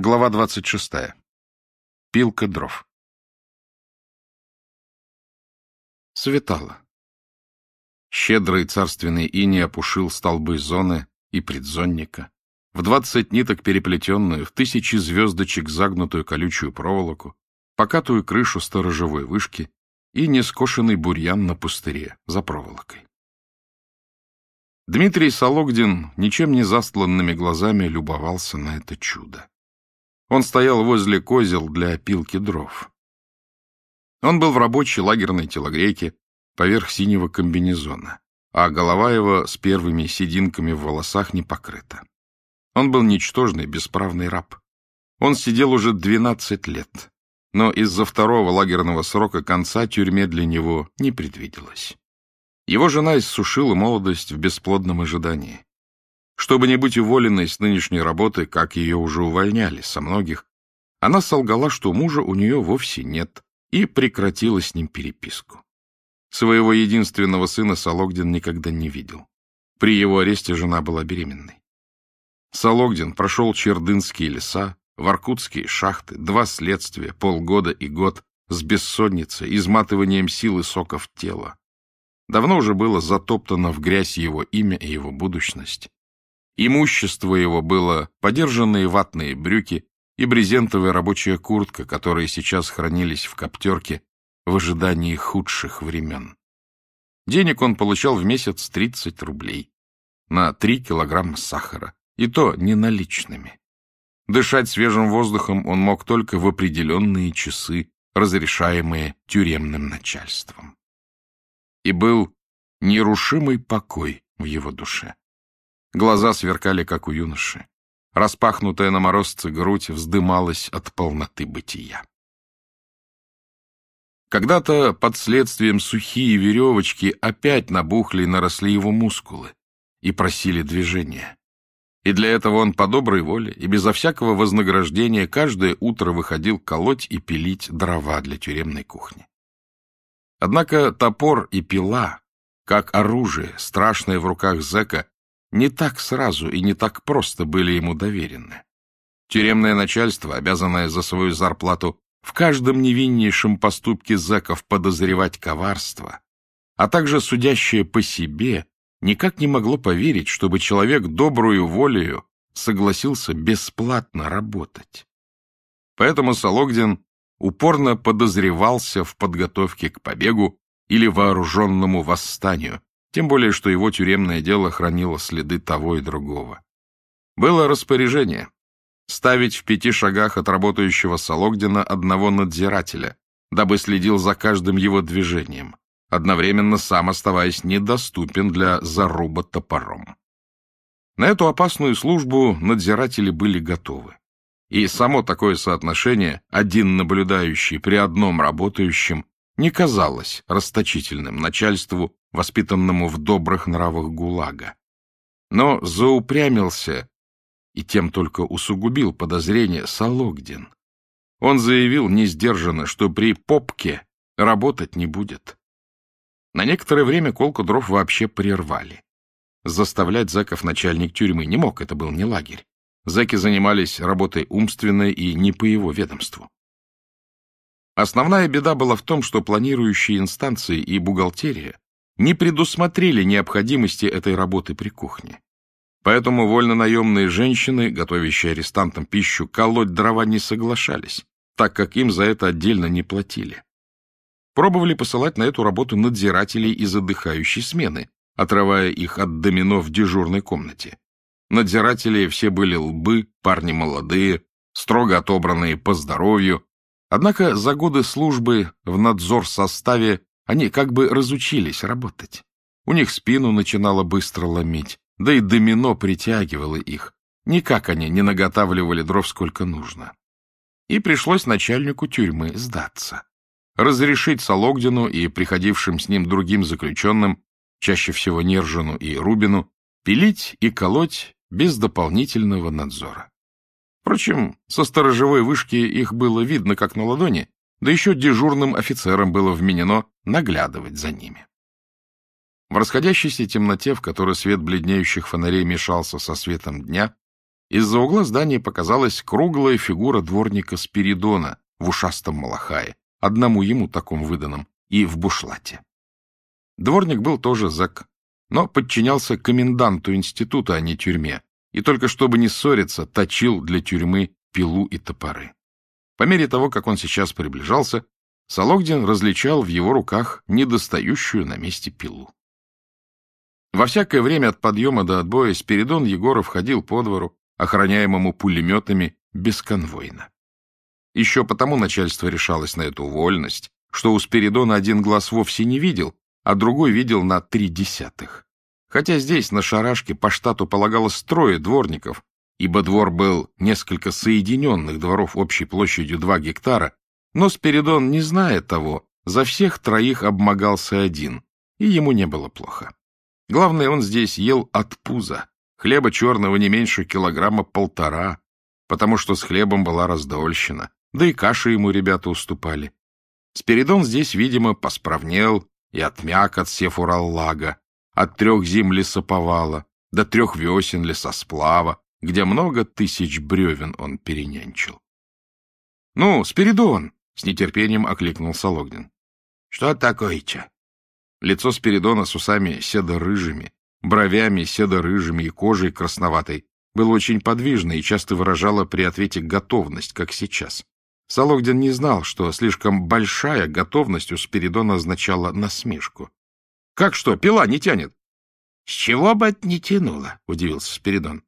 Глава 26. Пилка дров. Светало. Щедрый царственный иней опушил столбы зоны и предзонника, в двадцать ниток переплетенную, в тысячи звездочек загнутую колючую проволоку, покатую крышу сторожевой вышки и нескошенный бурьян на пустыре за проволокой. Дмитрий Сологдин ничем не застланными глазами любовался на это чудо. Он стоял возле козел для опилки дров. Он был в рабочей лагерной телогрейке поверх синего комбинезона, а голова его с первыми сединками в волосах не покрыта. Он был ничтожный, бесправный раб. Он сидел уже двенадцать лет, но из-за второго лагерного срока конца тюрьме для него не предвиделось. Его жена иссушила молодость в бесплодном ожидании. Чтобы не быть уволенной с нынешней работы, как ее уже увольняли со многих, она солгала, что мужа у нее вовсе нет, и прекратила с ним переписку. Своего единственного сына Сологдин никогда не видел. При его аресте жена была беременной. Сологдин прошел Чердынские леса, Воркутские шахты, два следствия, полгода и год, с бессонницей, изматыванием силы соков тела. Давно уже было затоптано в грязь его имя и его будущность. Имущество его было подержанные ватные брюки и брезентовая рабочая куртка, которые сейчас хранились в коптерке в ожидании худших времен. Денег он получал в месяц 30 рублей на 3 килограмма сахара, и то не наличными. Дышать свежим воздухом он мог только в определенные часы, разрешаемые тюремным начальством. И был нерушимый покой в его душе. Глаза сверкали, как у юноши. Распахнутая на морозце грудь вздымалась от полноты бытия. Когда-то под следствием сухие веревочки опять набухли и наросли его мускулы и просили движения. И для этого он по доброй воле и безо всякого вознаграждения каждое утро выходил колоть и пилить дрова для тюремной кухни. Однако топор и пила, как оружие, страшное в руках зэка, не так сразу и не так просто были ему доверены. Тюремное начальство, обязанное за свою зарплату в каждом невиннейшем поступке зэков подозревать коварство, а также судящее по себе, никак не могло поверить, чтобы человек добрую волею согласился бесплатно работать. Поэтому Сологдин упорно подозревался в подготовке к побегу или вооруженному восстанию, тем более, что его тюремное дело хранило следы того и другого. Было распоряжение ставить в пяти шагах от работающего Сологдина одного надзирателя, дабы следил за каждым его движением, одновременно сам оставаясь недоступен для заруба топором. На эту опасную службу надзиратели были готовы. И само такое соотношение, один наблюдающий при одном работающем, не казалось расточительным начальству, воспитанному в добрых нравах ГУЛАГа. Но заупрямился и тем только усугубил подозрение Сологдин. Он заявил несдержанно, что при попке работать не будет. На некоторое время колку дров вообще прервали. Заставлять зэков начальник тюрьмы не мог, это был не лагерь. Зэки занимались работой умственной и не по его ведомству. Основная беда была в том, что планирующие инстанции и бухгалтерия не предусмотрели необходимости этой работы при кухне. Поэтому вольнонаемные женщины, готовящие арестантам пищу, колоть дрова не соглашались, так как им за это отдельно не платили. Пробовали посылать на эту работу надзирателей из отдыхающей смены, отрывая их от домино в дежурной комнате. Надзиратели все были лбы, парни молодые, строго отобранные по здоровью, однако за годы службы в надзор составе они как бы разучились работать. У них спину начинало быстро ломить, да и домино притягивало их. Никак они не наготавливали дров сколько нужно. И пришлось начальнику тюрьмы сдаться. Разрешить Сологдину и приходившим с ним другим заключенным, чаще всего Нержину и Рубину, пилить и колоть без дополнительного надзора. Впрочем, со сторожевой вышки их было видно как на ладони, да еще дежурным офицерам было вменено наглядывать за ними. В расходящейся темноте, в которой свет бледнеющих фонарей мешался со светом дня, Из-за угла здания показалась круглая фигура дворника Спиридона в ушастом малахае, одному ему таком выданном, и в бушлате. Дворник был тоже зэк, но подчинялся коменданту института, а не тюрьме, и только чтобы не ссориться, точил для тюрьмы пилу и топоры. По мере того, как он сейчас приближался, Сологдин различал в его руках недостающую на месте пилу. Во всякое время от подъема до отбоя Спиридон Егоров ходил по двору, охраняемому пулеметами, бесконвойно. Еще потому начальство решалось на эту вольность, что у Спиридона один глаз вовсе не видел, а другой видел на три десятых. Хотя здесь, на шарашке, по штату полагалось трое дворников, ибо двор был несколько соединенных дворов общей площадью два гектара, но Спиридон, не зная того, за всех троих обмогался один, и ему не было плохо. Главное, он здесь ел от пуза, хлеба черного не меньше килограмма полтора, потому что с хлебом была раздольщина, да и каши ему ребята уступали. Спиридон здесь, видимо, посправнел и отмяк от сефураллага, от трех зим лесоповала до трех весен лесосплава, где много тысяч бревен он перенянчил. — Ну, Спиридон! — с нетерпением окликнул Сологдин. — Что такое-че? Лицо Спиридона с усами седо-рыжими, бровями седо-рыжими и кожей красноватой было очень подвижно и часто выражало при ответе готовность, как сейчас. Сологдин не знал, что слишком большая готовность у Спиридона означала насмешку. — Как что, пила не тянет? — С чего бы это не тянуло? — удивился Спиридон. —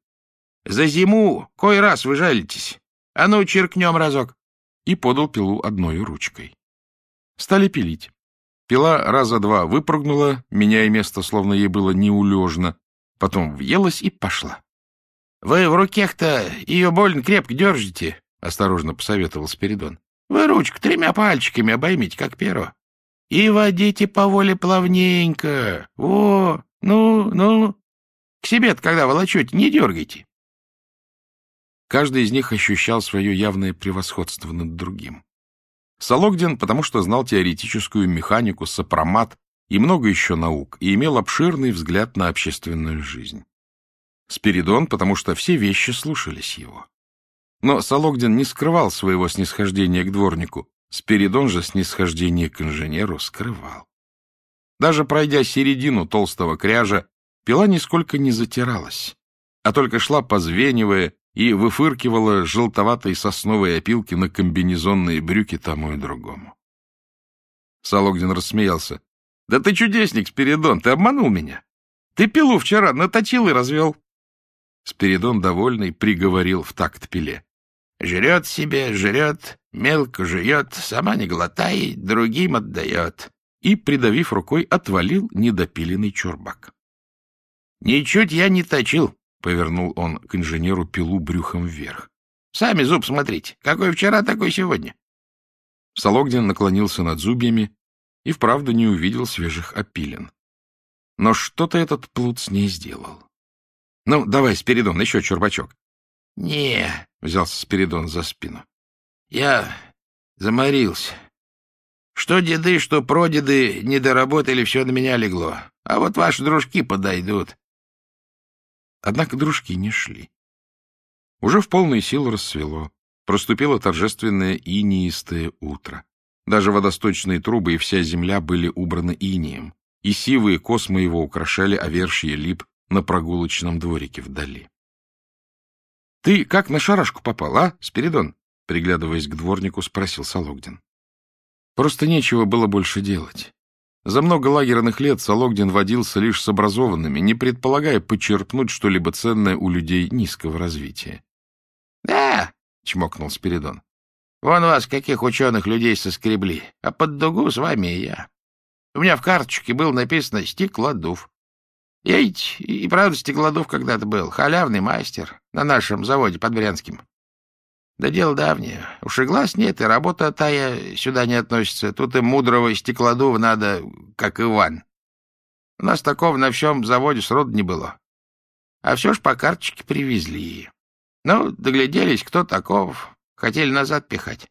За зиму кой раз вы жалитесь. А ну, черкнем разок. И подал пилу одной ручкой. Стали пилить. Пила раза два выпрыгнула, меняя место, словно ей было неулежно, потом въелась и пошла. — Вы в руках-то ее больно крепко держите, — осторожно посоветовал Спиридон. — Вы ручку тремя пальчиками обоймите, как перо. И водите по воле плавненько. О, ну, ну. К себе-то, когда волочете, не дергайте. Каждый из них ощущал свое явное превосходство над другим. Сологдин, потому что знал теоретическую механику, сопромат и много еще наук, и имел обширный взгляд на общественную жизнь. Спиридон, потому что все вещи слушались его. Но Сологдин не скрывал своего снисхождения к дворнику, Спиридон же снисхождение к инженеру скрывал. Даже пройдя середину толстого кряжа, пила нисколько не затиралась, а только шла, позвенивая, и выфыркивала желтоватой сосновой опилки на комбинезонные брюки тому и другому. Сологдин рассмеялся. — Да ты чудесник, Спиридон, ты обманул меня. Ты пилу вчера наточил и развел. Спиридон, довольный, приговорил в такт пиле. Жрет себе, жрет, мелко жует, сама не глотает, другим отдает. И, придавив рукой, отвалил недопиленный чурбак. — Ничуть я не точил, — повернул он к инженеру пилу брюхом вверх. — Сами зуб смотрите. Какой вчера, такой сегодня. Сологдин наклонился над зубьями и вправду не увидел свежих опилин. Но что-то этот плут с ней сделал. — Ну, давай, Спиридон, еще чурбачок. — Не, — взялся Спиридон за спину. — Я заморился. Что деды, что прадеды не доработали, все на меня легло. А вот ваши дружки подойдут. Однако дружки не шли. Уже в полную силу рассвело. Проступило торжественное инеистое утро. Даже водосточные трубы и вся земля были убраны инием, и сивые космы его украшали овершье лип на прогулочном дворике вдали. — Ты как на шарашку попал, а, Спиридон? — приглядываясь к дворнику, спросил Сологдин. Просто нечего было больше делать. За много лагерных лет Сологдин водился лишь с образованными, не предполагая почерпнуть что-либо ценное у людей низкого развития. — Да, — чмокнул Спиридон, — вон вас каких ученых людей соскребли, а под дугу с вами и я. У меня в карточке было написано «Стеклодув». Я ведь и правда стеклодув когда-то был, халявный мастер на нашем заводе под Брянским. Да дело давнее. Уж и глаз нет, и работа тая сюда не относится. Тут и мудрого стеклодува надо, как Иван. У нас такого на всем заводе сроду не было. А все ж по карточке привезли. Ну, догляделись, кто таков. Хотели назад пихать.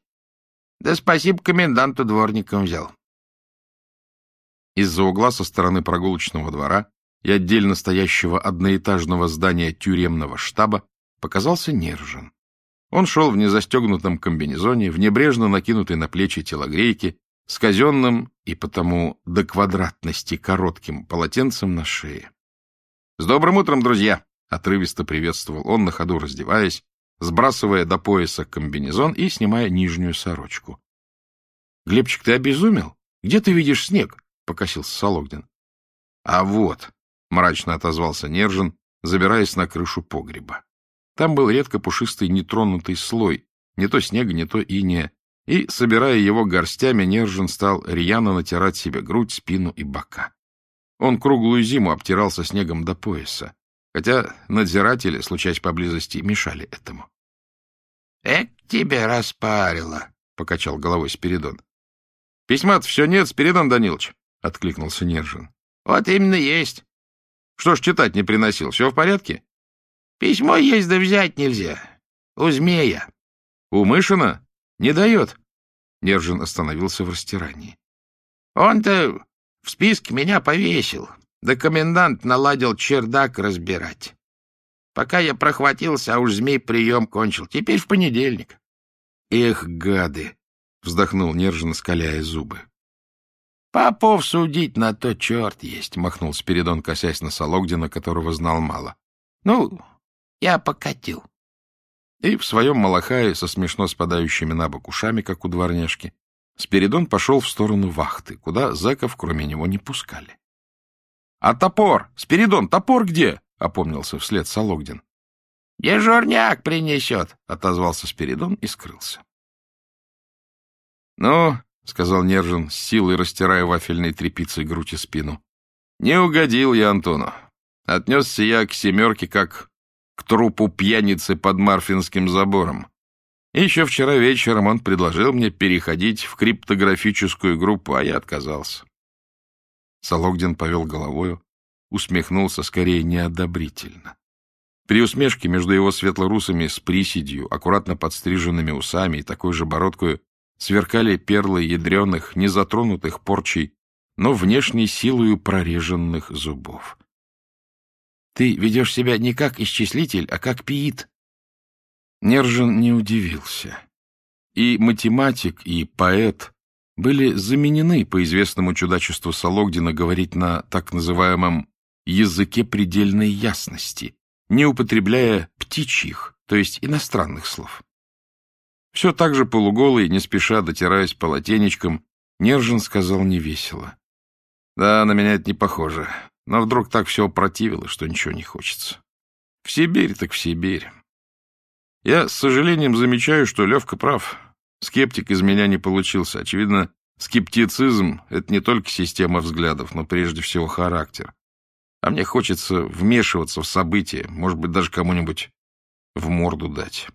Да спасибо коменданту дворником взял. Из-за угла со стороны прогулочного двора и отдельно стоящего одноэтажного здания тюремного штаба показался Нержин. Он шел в незастегнутом комбинезоне, в небрежно накинутой на плечи телогрейке, с казенным и потому до квадратности коротким полотенцем на шее. — С добрым утром, друзья! — отрывисто приветствовал он, на ходу раздеваясь, сбрасывая до пояса комбинезон и снимая нижнюю сорочку. — Глебчик, ты обезумел? Где ты видишь снег? — покосился Сологдин. — А вот, — мрачно отозвался Нержин, забираясь на крышу погреба. Там был редко пушистый нетронутый слой, не то снега, не то иния, и, собирая его горстями, Нержин стал рьяно натирать себе грудь, спину и бока. Он круглую зиму обтирался снегом до пояса, хотя надзиратели, случаясь поблизости, мешали этому. — Эк, тебе распарило, — покачал головой Спиридон. — Письма-то все нет, Спиридон Данилович, — откликнулся Нержин. — Вот именно есть. — Что ж читать не приносил, все в порядке? — Письмо есть, да взять нельзя. У змея. — У Мышина? Не дает. Нержин остановился в растирании. — Он-то в списке меня повесил, да комендант наладил чердак разбирать. Пока я прохватился, а уж змей прием кончил. Теперь в понедельник. — Эх, гады! — вздохнул Нержин, скаляя зубы. — Попов судить на то черт есть, — махнул Спиридон, косясь на Сологдина, которого знал мало. — Ну, я покатил. И в своем малахае со смешно спадающими на бок ушами, как у дворняжки, Спиридон пошел в сторону вахты, куда зэков кроме него не пускали. — А топор? Спиридон, топор где? — опомнился вслед Сологдин. — Дежурняк принесет, — отозвался Спиридон и скрылся. — Ну, — сказал Нержин, с силой растирая вафельной тряпицей грудь и спину, — не угодил я Антону. Отнесся я к семерке как к трупу пьяницы под Марфинским забором. Еще вчера вечером он предложил мне переходить в криптографическую группу, а я отказался. Сологдин повел головою, усмехнулся скорее неодобрительно. При усмешке между его светлорусами с приседью, аккуратно подстриженными усами и такой же бородкой сверкали перлы ядреных, незатронутых порчей, но внешней силою прореженных зубов. — Ты ведешь себя не как исчислитель, а как пиит, Нержин не удивился. И математик, и поэт были заменены по известному чудачеству Сологдина говорить на так называемом языке предельной ясности, не употребляя птичьих, то есть иностранных слов. Все так же полуголый, не спеша дотираясь полотенечком, Нержин сказал невесело. Да, на меня это не похоже, но вдруг так все противило, что ничего не хочется. В Сибирь так в Сибирь. Я с сожалением замечаю, что Левка прав. Скептик из меня не получился. Очевидно, скептицизм — это не только система взглядов, но прежде всего характер. А мне хочется вмешиваться в события, может быть, даже кому-нибудь в морду дать.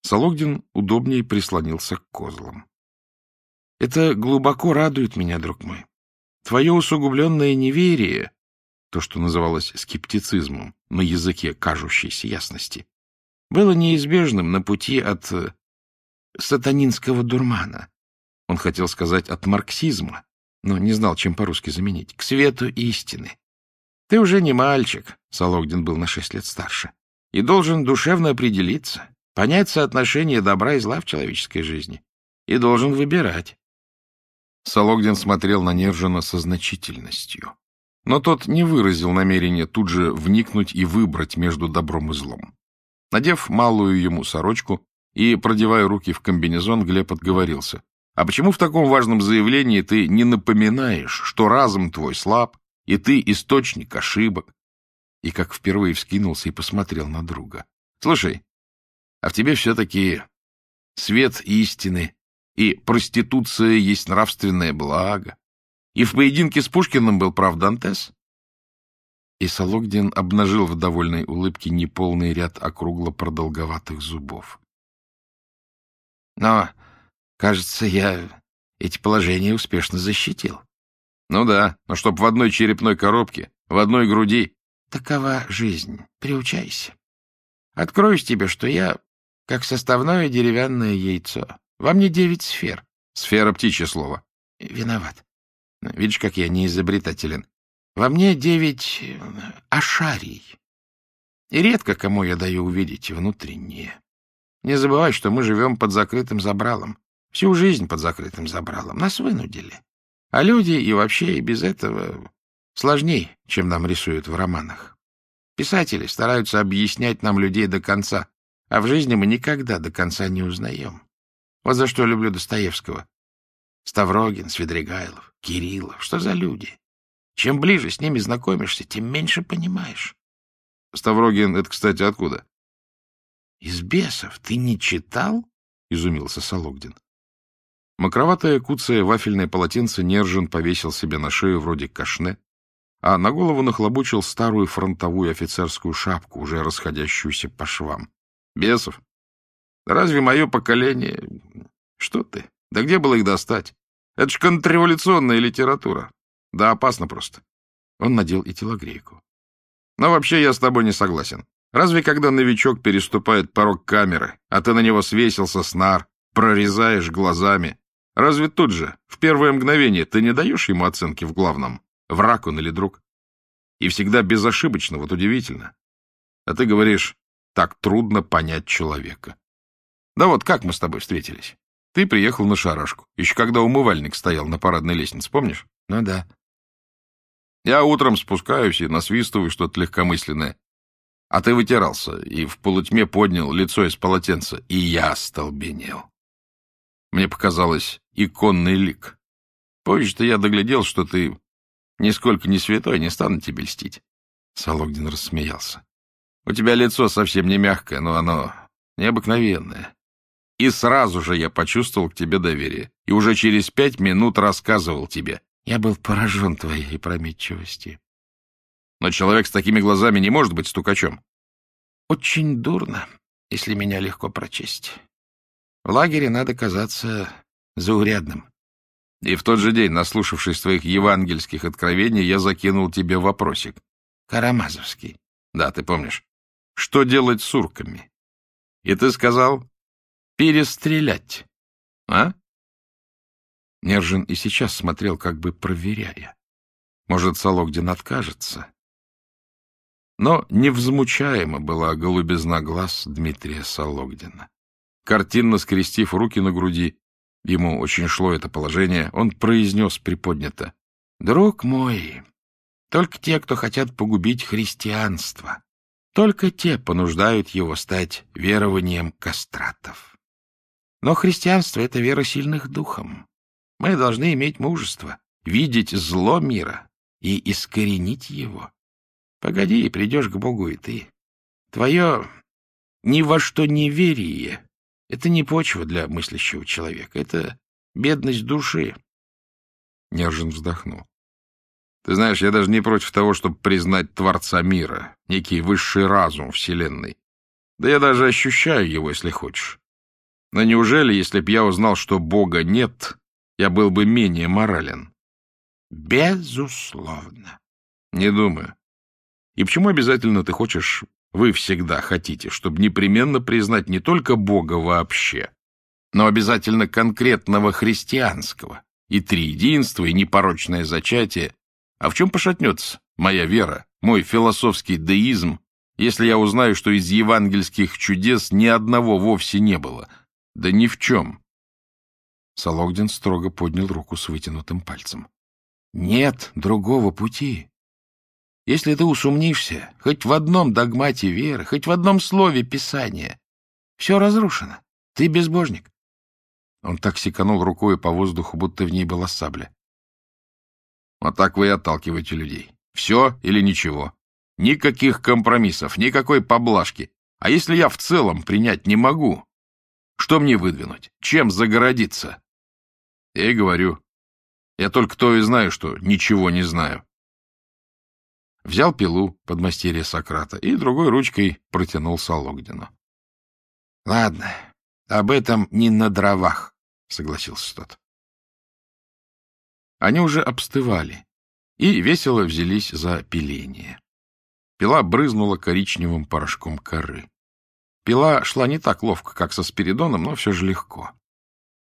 Сологдин удобнее прислонился к козлам. — Это глубоко радует меня, друг мой. Твое усугубленное неверие, то, что называлось скептицизмом на языке кажущейся ясности, было неизбежным на пути от э, сатанинского дурмана. Он хотел сказать от марксизма, но не знал, чем по-русски заменить, к свету истины. Ты уже не мальчик, Сологдин был на шесть лет старше, и должен душевно определиться, понять соотношение добра и зла в человеческой жизни, и должен выбирать. Сологдин смотрел на Нержина со значительностью, но тот не выразил намерения тут же вникнуть и выбрать между добром и злом. Надев малую ему сорочку и продевая руки в комбинезон, Глеб отговорился. — А почему в таком важном заявлении ты не напоминаешь, что разум твой слаб, и ты источник ошибок? И как впервые вскинулся и посмотрел на друга. — Слушай, а в тебе все-таки свет истины, и проституция есть нравственное благо. И в поединке с Пушкиным был прав Дантес, и Сологдин обнажил в довольной улыбке неполный ряд округло-продолговатых зубов. — Но, кажется, я эти положения успешно защитил. — Ну да, но чтоб в одной черепной коробке, в одной груди... — Такова жизнь. Приучайся. Откроюсь тебе, что я как составное деревянное яйцо. Во мне девять сфер. Сфера птичье слово. Виноват. Видишь, как я не изобретателен. Во мне девять э, ашарий. И редко кому я даю увидеть внутреннее. Не забывай, что мы живем под закрытым забралом. Всю жизнь под закрытым забралом. Нас вынудили. А люди и вообще и без этого сложнее, чем нам рисуют в романах. Писатели стараются объяснять нам людей до конца, а в жизни мы никогда до конца не узнаем. Вот за что люблю Достоевского. Ставрогин, Свидригайлов, Кириллов. Что за люди? Чем ближе с ними знакомишься, тем меньше понимаешь. Ставрогин — это, кстати, откуда? — Из бесов. Ты не читал? — изумился Сологдин. Макроватое куцое вафельное полотенце Нержин повесил себе на шею вроде кашне, а на голову нахлобучил старую фронтовую офицерскую шапку, уже расходящуюся по швам. Бесов? Разве мое поколение... Что ты? Да где было их достать? Это ж контрреволюционная литература. Да опасно просто. Он надел и телогрейку. Но вообще я с тобой не согласен. Разве когда новичок переступает порог камеры, а ты на него свесился снар, прорезаешь глазами, Разве тут же, в первое мгновение, ты не даешь ему оценки в главном, враг он или друг? И всегда безошибочно, вот удивительно. А ты говоришь, так трудно понять человека. Да вот как мы с тобой встретились? Ты приехал на шарашку, еще когда умывальник стоял на парадной лестнице, помнишь? Ну да. Я утром спускаюсь и насвистываю что-то легкомысленное. А ты вытирался и в полутьме поднял лицо из полотенца, и я столбенел. Мне показалось, иконный лик. Позже-то я доглядел, что ты нисколько не святой, не стану тебе льстить. Сологдин рассмеялся. У тебя лицо совсем не мягкое, но оно необыкновенное. И сразу же я почувствовал к тебе доверие. И уже через пять минут рассказывал тебе. Я был поражен твоей прометчивости. Но человек с такими глазами не может быть стукачом. Очень дурно, если меня легко прочесть. В лагере надо казаться заурядным. И в тот же день, наслушавшись твоих евангельских откровений, я закинул тебе вопросик. Карамазовский. Да, ты помнишь. Что делать с урками? И ты сказал перестрелять. А? Нержин и сейчас смотрел, как бы проверяя. Может, Сологдин откажется. Но невзмучаема была голубизна глаз Дмитрия Сологдина. Картинно скрестив руки на груди, ему очень шло это положение, он произнес приподнято. — Друг мой, только те, кто хотят погубить христианство, только те понуждают его стать верованием кастратов. Но христианство — это вера сильных духом. Мы должны иметь мужество, видеть зло мира и искоренить его. Погоди, придешь к Богу и ты. Твое ни во что неверие это не почва для мыслящего человека, это бедность души. Нержин вздохнул. Ты знаешь, я даже не против того, чтобы признать Творца мира, некий высший разум Вселенной. Да я даже ощущаю его, если хочешь. Но неужели, если б я узнал, что Бога нет, я был бы менее морален? Безусловно. Не думаю. И почему обязательно ты хочешь вы всегда хотите, чтобы непременно признать не только Бога вообще, но обязательно конкретного христианского, и триединство, и непорочное зачатие. А в чем пошатнется моя вера, мой философский деизм, если я узнаю, что из евангельских чудес ни одного вовсе не было? Да ни в чем. Сологдин строго поднял руку с вытянутым пальцем. Нет другого пути. Если ты усомнишься хоть в одном догмате веры, хоть в одном слове Писания, все разрушено. Ты безбожник. Он так секанул рукой по воздуху, будто в ней была сабля. Вот так вы и отталкиваете людей. Все или ничего. Никаких компромиссов, никакой поблажки. А если я в целом принять не могу, что мне выдвинуть? Чем загородиться? Я и говорю. Я только то и знаю, что ничего не знаю. Взял пилу под мастерье Сократа и другой ручкой протянул Сологдину. — Ладно, об этом не на дровах, — согласился тот. Они уже обстывали и весело взялись за пиление. Пила брызнула коричневым порошком коры. Пила шла не так ловко, как со Спиридоном, но все же легко.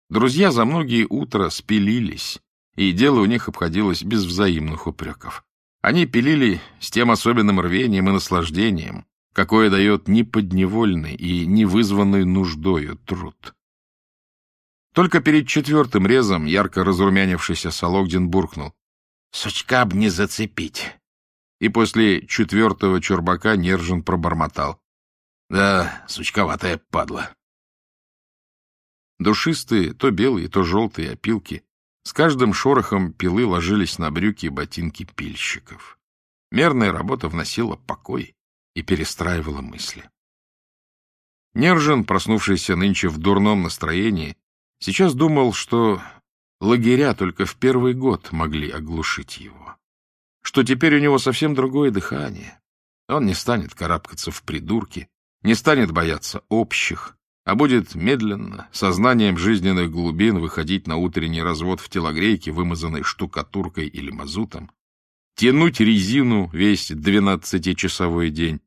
Друзья за многие утра спилились, и дело у них обходилось без взаимных упреков. Они пилили с тем особенным рвением и наслаждением, какое дает неподневольный и невызванный нуждою труд. Только перед четвертым резом ярко разрумянившийся Сологдин буркнул. «Сучка б не зацепить!» И после четвертого чурбака Нержин пробормотал. «Да, сучковатая падла!» Душистые, то белые, то желтые опилки с каждым шорохом пилы ложились на брюки и ботинки пильщиков. Мерная работа вносила покой и перестраивала мысли. Нержин, проснувшийся нынче в дурном настроении, сейчас думал, что лагеря только в первый год могли оглушить его, что теперь у него совсем другое дыхание. Он не станет карабкаться в придурки, не станет бояться общих, а будет медленно, сознанием жизненных глубин выходить на утренний развод в телогрейке, вымазанной штукатуркой или мазутом, тянуть резину весь двенадцатичасовой день,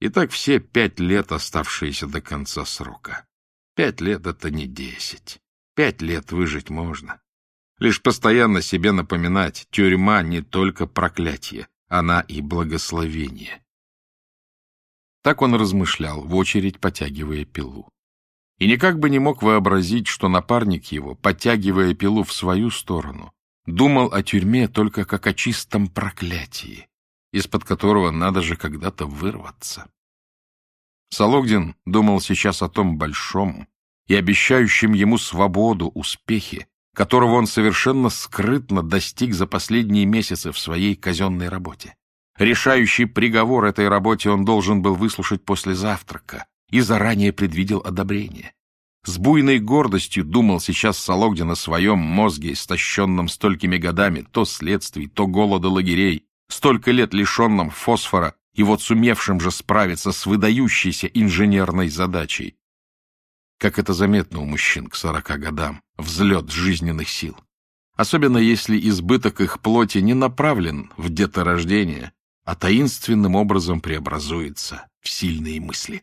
и так все пять лет, оставшиеся до конца срока. Пять лет — это не десять. Пять лет выжить можно. Лишь постоянно себе напоминать, тюрьма не только проклятие, она и благословение. Так он размышлял, в очередь потягивая пилу. И никак бы не мог вообразить, что напарник его, подтягивая пилу в свою сторону, думал о тюрьме только как о чистом проклятии, из-под которого надо же когда-то вырваться. Сологдин думал сейчас о том большом и обещающем ему свободу успехе, которого он совершенно скрытно достиг за последние месяцы в своей казенной работе. Решающий приговор этой работе он должен был выслушать после завтрака и заранее предвидел одобрение. С буйной гордостью думал сейчас Сологдин о своем мозге, истощенном столькими годами то следствий, то голода лагерей, столько лет лишенном фосфора и вот сумевшим же справиться с выдающейся инженерной задачей. Как это заметно у мужчин к сорока годам, взлет жизненных сил. Особенно если избыток их плоти не направлен в деторождение, а таинственным образом преобразуется в сильные мысли.